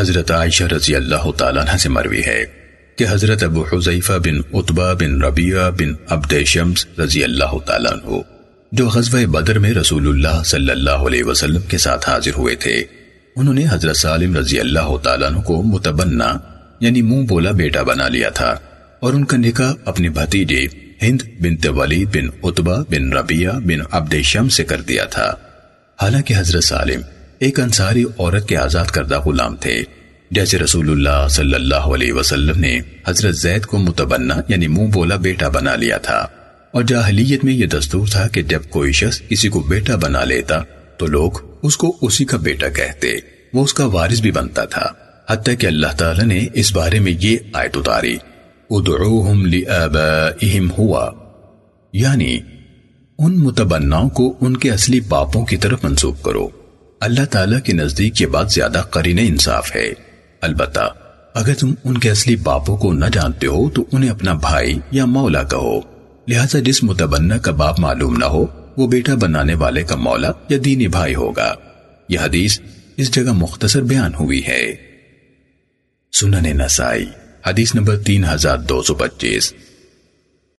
حضرت عائشہ رضی اللہ تعالیٰ عنہ سے مروی ہے کہ حضرت ابو حضیفہ بن عطبہ بن ربیہ بن عبد شمس رضی اللہ تعالیٰ عنہ، جو غزوہ بدر میں رسول اللہ صلی اللہ علیہ وسلم کے ساتھ حاضر ہوئے تھے۔ انہوں نے حضرت سالم رضی اللہ تعالیٰ عنہ کو متبنہ یعنی منہ بولا بیٹا بنا لیا تھا۔ اور ان کا نکاح اپنی بھتیجے ہند بنت ولید بن عطبہ بن ربیہ بن عبد شمس سے کر دیا تھا۔ حالانکہ حضرت سالم ایک انصاری عورت کے آزاد کردہ غلام تھے۔ جیسے رسول اللہ صلی اللہ علیہ وسلم نے حضرت زید کو متبنہ یعنی منہ بولا بیٹا بنا لیا تھا۔ اور جاہلیت میں یہ دستور تھا کہ جب کوئی شخص کسی کو بیٹا بنا لیتا تو لوگ اس کو اسی کا بیٹا کہتے۔ وہ اس کا وارث بھی بنتا تھا۔ حتیٰ کہ اللہ تعالی نے اس بارے میں یہ آیت اتاری۔ ادعوہم لآبائہم ہوا۔ یعنی ان متبناؤں کو ان کے اصلی باپوں کی طرف منسوخ کرو۔ اللہ تعالیٰ کے نزدیک یہ بات زیادہ قرین انصاف ہے۔ البتہ، اگر تم ان کے اصلی باپوں کو نہ جانتے ہو، تو انہیں اپنا بھائی یا مولا کہو۔ لہذا جس متبنہ کا باپ معلوم نہ ہو، وہ بیٹا بنانے والے کا مولا یا دینی بھائی ہوگا۔ یہ حدیث اس جگہ مختصر بیان ہوئی ہے۔ سنن نسائی، حدیث نمبر تین ہزار دو سو پچیس۔